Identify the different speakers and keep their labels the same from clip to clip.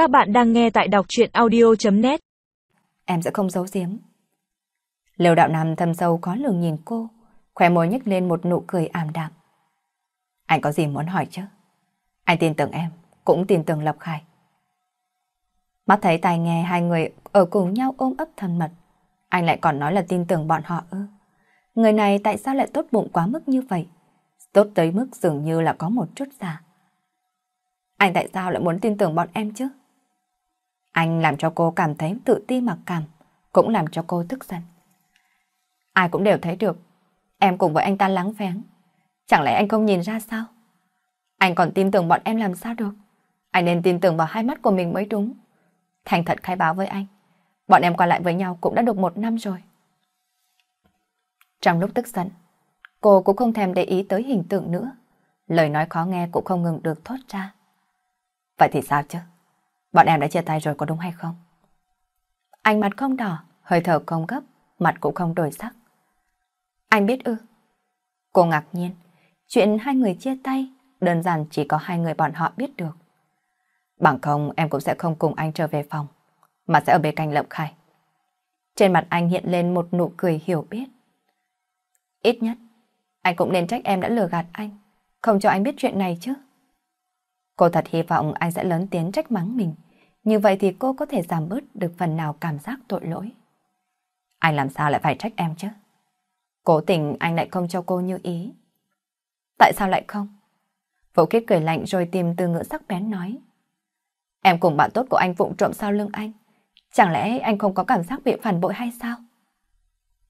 Speaker 1: Các bạn đang nghe tại đọc chuyện audio.net
Speaker 2: Em sẽ không giấu giếm. liều đạo nam thâm sâu có lường nhìn cô, khỏe môi nhếch lên một nụ cười ảm đạm. Anh có gì muốn hỏi chứ? Anh tin tưởng em, cũng tin tưởng lập Khải. Mắt thấy tai nghe hai người ở cùng nhau ôm ấp thân mật. Anh lại còn nói là tin tưởng bọn họ ư. Người này tại sao lại tốt bụng quá mức như vậy? Tốt tới mức dường như là có một chút giả. Anh tại sao lại muốn tin tưởng bọn em chứ? Anh làm cho cô cảm thấy tự ti mặc cảm, cũng làm cho cô tức giận. Ai cũng đều thấy được, em cùng với anh ta lắng phén. Chẳng lẽ anh không nhìn ra sao? Anh còn tin tưởng bọn em làm sao được? Anh nên tin tưởng vào hai mắt của mình mới đúng. Thành thật khai báo với anh. Bọn em qua lại với nhau cũng đã được một năm rồi. Trong lúc tức giận, cô cũng không thèm để ý tới hình tượng nữa. Lời nói khó nghe cũng không ngừng được thốt ra. Vậy thì sao chứ? Bọn em đã chia tay rồi có đúng hay không? Anh mặt không đỏ, hơi thở không gấp, mặt cũng không đổi sắc. Anh biết ư? Cô ngạc nhiên, chuyện hai người chia tay đơn giản chỉ có hai người bọn họ biết được. Bằng không em cũng sẽ không cùng anh trở về phòng, mà sẽ ở bên cạnh Lộng Khải. Trên mặt anh hiện lên một nụ cười hiểu biết. Ít nhất, anh cũng nên trách em đã lừa gạt anh, không cho anh biết chuyện này chứ. Cô thật hy vọng anh sẽ lớn tiếng trách mắng mình. Như vậy thì cô có thể giảm bớt được phần nào cảm giác tội lỗi. Anh làm sao lại phải trách em chứ? Cố tình anh lại không cho cô như ý. Tại sao lại không? Vũ Kiết cười lạnh rồi tìm từ ngữ sắc bén nói. Em cùng bạn tốt của anh vụng trộm sau lưng anh. Chẳng lẽ anh không có cảm giác bị phản bội hay sao?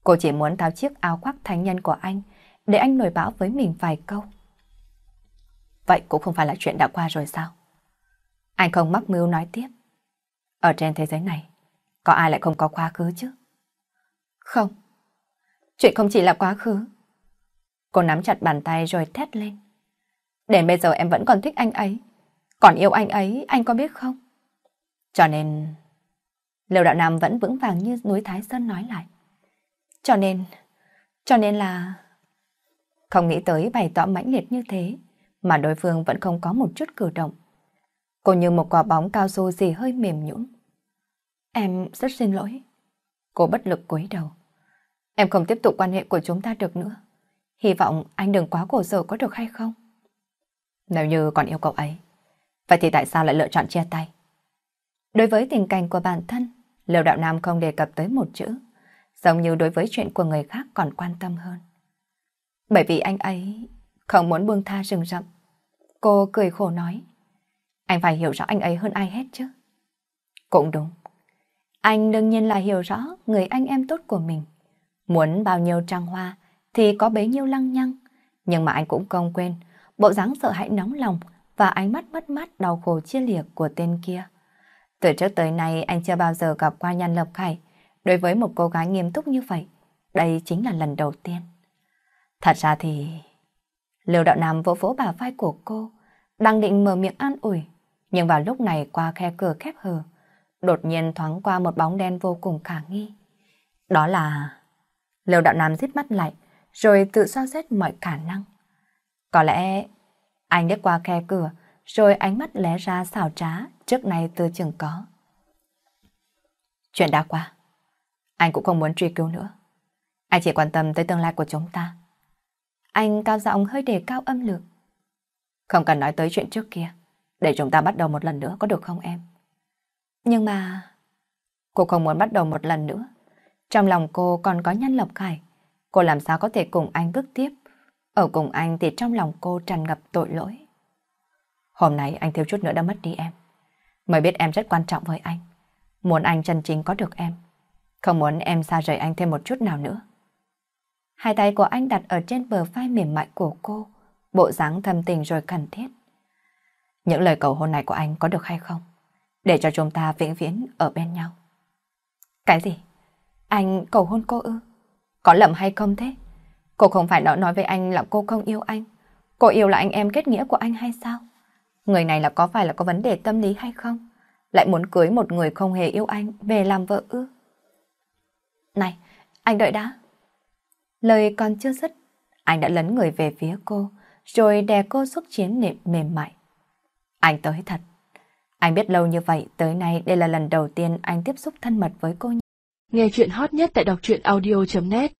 Speaker 2: Cô chỉ muốn tháo chiếc áo khoác thánh nhân của anh để anh nổi báo với mình vài câu. Vậy cũng không phải là chuyện đã qua rồi sao? Anh không mắc mưu nói tiếp. Ở trên thế giới này, có ai lại không có quá khứ chứ? Không. Chuyện không chỉ là quá khứ. Cô nắm chặt bàn tay rồi thét lên. Đến bây giờ em vẫn còn thích anh ấy. Còn yêu anh ấy, anh có biết không? Cho nên... Liêu đạo nam vẫn vững vàng như núi Thái Sơn nói lại. Cho nên... Cho nên là... Không nghĩ tới bày tỏ mãnh liệt như thế, mà đối phương vẫn không có một chút cử động. Cô như một quả bóng cao su gì hơi mềm nhũn. Em rất xin lỗi. Cô bất lực cúi đầu. Em không tiếp tục quan hệ của chúng ta được nữa. Hy vọng anh đừng quá khổ sở có được hay không? Nếu như còn yêu cậu ấy, vậy thì tại sao lại lựa chọn chia tay? Đối với tình cảnh của bản thân, Liêu Đạo Nam không đề cập tới một chữ, giống như đối với chuyện của người khác còn quan tâm hơn. Bởi vì anh ấy không muốn buông tha rừng rậm. Cô cười khổ nói. Anh phải hiểu rõ anh ấy hơn ai hết chứ. Cũng đúng. Anh đương nhiên là hiểu rõ người anh em tốt của mình. Muốn bao nhiêu trăng hoa thì có bấy nhiêu lăng nhăng. Nhưng mà anh cũng không quên bộ dáng sợ hãi nóng lòng và ánh mắt mất mát đau khổ chia liệt của tên kia. Từ trước tới nay anh chưa bao giờ gặp qua Nhan lập Khải. Đối với một cô gái nghiêm túc như vậy, đây chính là lần đầu tiên. Thật ra thì... Lưu đạo nam vỗ vỗ bà vai của cô, đang định mở miệng an ủi, nhưng vào lúc này qua khe cửa khép hờ, đột nhiên thoáng qua một bóng đen vô cùng khả nghi. Đó là... Lưu đạo nam rít mắt lại, rồi tự so xét mọi khả năng. Có lẽ anh đi qua khe cửa, rồi ánh mắt lé ra xảo trá trước nay từ chừng có. Chuyện đã qua. Anh cũng không muốn truy cứu nữa. Anh chỉ quan tâm tới tương lai của chúng ta. Anh cao giọng hơi đề cao âm lượng. Không cần nói tới chuyện trước kia. Để chúng ta bắt đầu một lần nữa có được không em? Nhưng mà... Cô không muốn bắt đầu một lần nữa. Trong lòng cô còn có nhân lộc khải. Cô làm sao có thể cùng anh bước tiếp? Ở cùng anh thì trong lòng cô tràn ngập tội lỗi. Hôm nay anh thiếu chút nữa đã mất đi em. Mới biết em rất quan trọng với anh. Muốn anh chân chính có được em. Không muốn em xa rời anh thêm một chút nào nữa. Hai tay của anh đặt ở trên bờ vai mềm mại của cô, bộ dáng thâm tình rồi cần thiết. Những lời cầu hôn này của anh có được hay không? Để cho chúng ta vĩnh viễn ở bên nhau. Cái gì? Anh cầu hôn cô ư? Có lầm hay không thế? Cô không phải đã nói với anh là cô không yêu anh. Cô yêu là anh em kết nghĩa của anh hay sao? Người này là có phải là có vấn đề tâm lý hay không? Lại muốn cưới một người không hề yêu anh về làm vợ ư? Này, anh đợi đã. Lời còn chưa dứt, anh đã lấn người về phía cô, rồi đè cô xúc chiến nệm mềm mại. Anh tới thật. Anh biết lâu như vậy, tới nay đây là lần đầu tiên anh tiếp xúc thân mật với cô.
Speaker 3: Nghe chuyện hot nhất tại đọc truyện audio.net